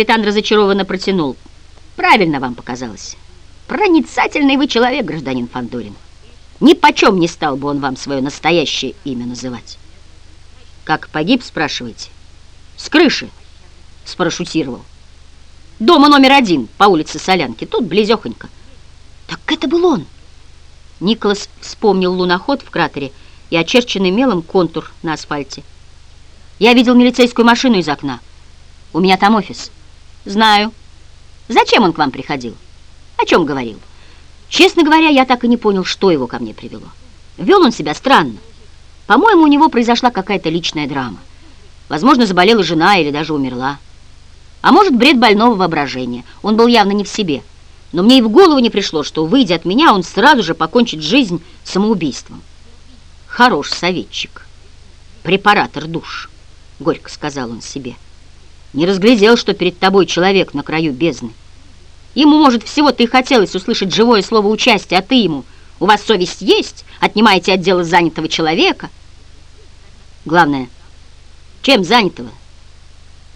Капитан разочарованно протянул. Правильно вам показалось. Проницательный вы человек, гражданин Фандорин. Ни почем не стал бы он вам свое настоящее имя называть. Как погиб, спрашиваете? С крыши спарашютировал. Дома номер один по улице Солянки, тут близехонько. Так это был он. Николас вспомнил луноход в кратере и очерченный мелом контур на асфальте. Я видел милицейскую машину из окна. У меня там офис. Знаю. Зачем он к вам приходил? О чем говорил? Честно говоря, я так и не понял, что его ко мне привело. Вел он себя странно. По-моему, у него произошла какая-то личная драма. Возможно, заболела жена или даже умерла. А может, бред больного воображения. Он был явно не в себе. Но мне и в голову не пришло, что, выйдя от меня, он сразу же покончит жизнь самоубийством. Хорош советчик. Препаратор душ, горько сказал он себе. Не разглядел, что перед тобой человек на краю бездны. Ему, может, всего-то и хотелось услышать живое слово участия, а ты ему, у вас совесть есть, отнимаете от дела занятого человека. Главное, чем занятого?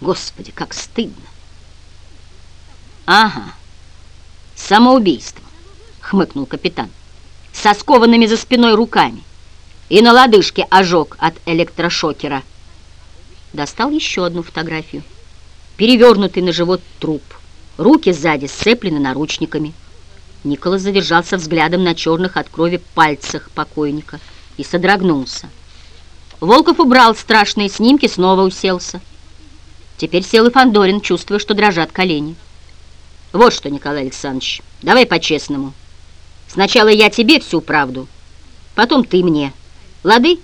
Господи, как стыдно. Ага, самоубийство, хмыкнул капитан, со скованными за спиной руками и на лодыжке ожог от электрошокера. Достал еще одну фотографию. Перевернутый на живот труп. Руки сзади сцеплены наручниками. Николас задержался взглядом на черных от крови пальцах покойника и содрогнулся. Волков убрал страшные снимки, снова уселся. Теперь сел и Фандорин, чувствуя, что дрожат колени. Вот что, Николай Александрович, давай по-честному. Сначала я тебе всю правду, потом ты мне. Лады?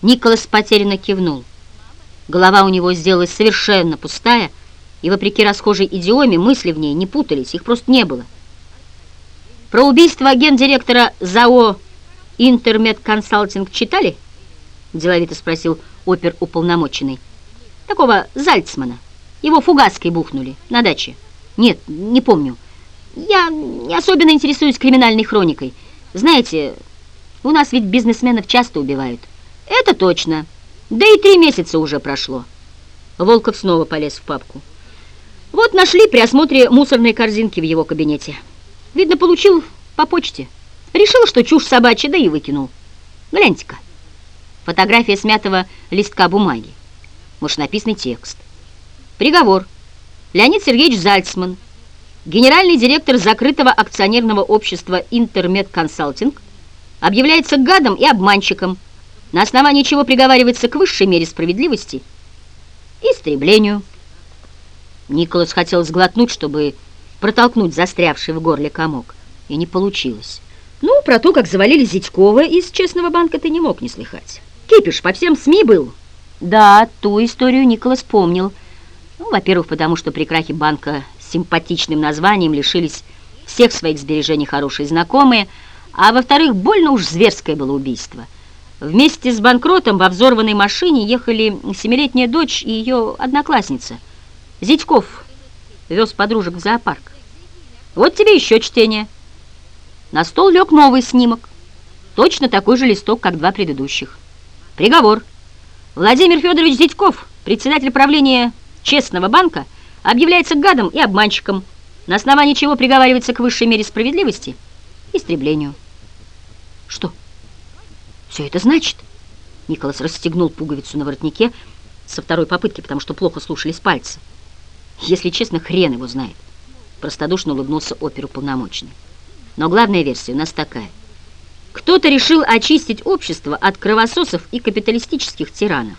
Николас потерянно кивнул. Голова у него сделалась совершенно пустая, и, вопреки расхожей идиоме, мысли в ней не путались, их просто не было. Про убийство гендиректора ЗАО «Интермед Консалтинг» читали? Деловито спросил оперуполномоченный. Такого Зальцмана. Его фугаской бухнули на даче. Нет, не помню. Я не особенно интересуюсь криминальной хроникой. Знаете, у нас ведь бизнесменов часто убивают. Это точно. Да и три месяца уже прошло. Волков снова полез в папку. Вот нашли при осмотре мусорной корзинки в его кабинете. Видно, получил по почте. Решил, что чушь собачья, да и выкинул. Гляньте-ка. Фотография смятого листка бумаги. Машинописный текст. Приговор. Леонид Сергеевич Зальцман, генеральный директор закрытого акционерного общества «Интермед Консалтинг», объявляется гадом и обманщиком, на основании чего приговаривается к высшей мере справедливости – истреблению. Николас хотел сглотнуть, чтобы протолкнуть застрявший в горле комок, и не получилось. Ну, про то, как завалили Зятькова из Честного банка, ты не мог не слыхать. Кипиш по всем СМИ был. Да, ту историю Николас помнил. Ну, во-первых, потому что при крахе банка с симпатичным названием лишились всех своих сбережений хорошие знакомые, а во-вторых, больно уж зверское было убийство. Вместе с банкротом во взорванной машине ехали семилетняя дочь и ее одноклассница. Зятьков вез подружек в зоопарк. Вот тебе еще чтение. На стол лег новый снимок. Точно такой же листок, как два предыдущих. Приговор. Владимир Федорович Зятьков, председатель правления Честного банка, объявляется гадом и обманщиком, на основании чего приговаривается к высшей мере справедливости – истреблению. Что? Все это значит? Николас расстегнул пуговицу на воротнике со второй попытки, потому что плохо слушались пальцы. Если честно, хрен его знает. Простодушно улыбнулся оперу полномочный. Но главная версия у нас такая – кто-то решил очистить общество от кровососов и капиталистических тиранов.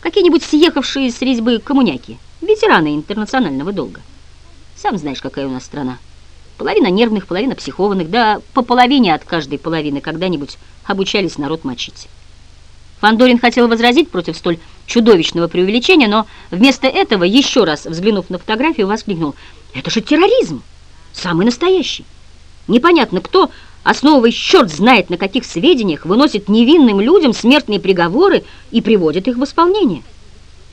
Какие-нибудь съехавшие с резьбы коммуняки, ветераны интернационального долга. Сам знаешь, какая у нас страна. Половина нервных, половина психованных, да по половине от каждой половины когда-нибудь обучались народ мочить. Фандорин хотел возразить против столь чудовищного преувеличения, но вместо этого, еще раз взглянув на фотографию, воскликнул «Это же терроризм! Самый настоящий! Непонятно, кто основываясь черт знает на каких сведениях, выносит невинным людям смертные приговоры и приводит их в исполнение.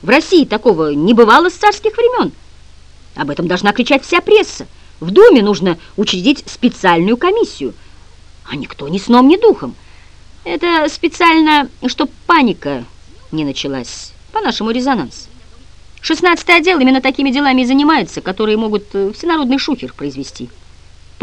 В России такого не бывало с царских времен. Об этом должна кричать вся пресса. В Думе нужно учредить специальную комиссию. А никто ни сном, ни духом. Это специально, чтоб паника не началась, по-нашему резонанс. Шестнадцатый отдел именно такими делами и занимается, которые могут э, всенародный шухер произвести.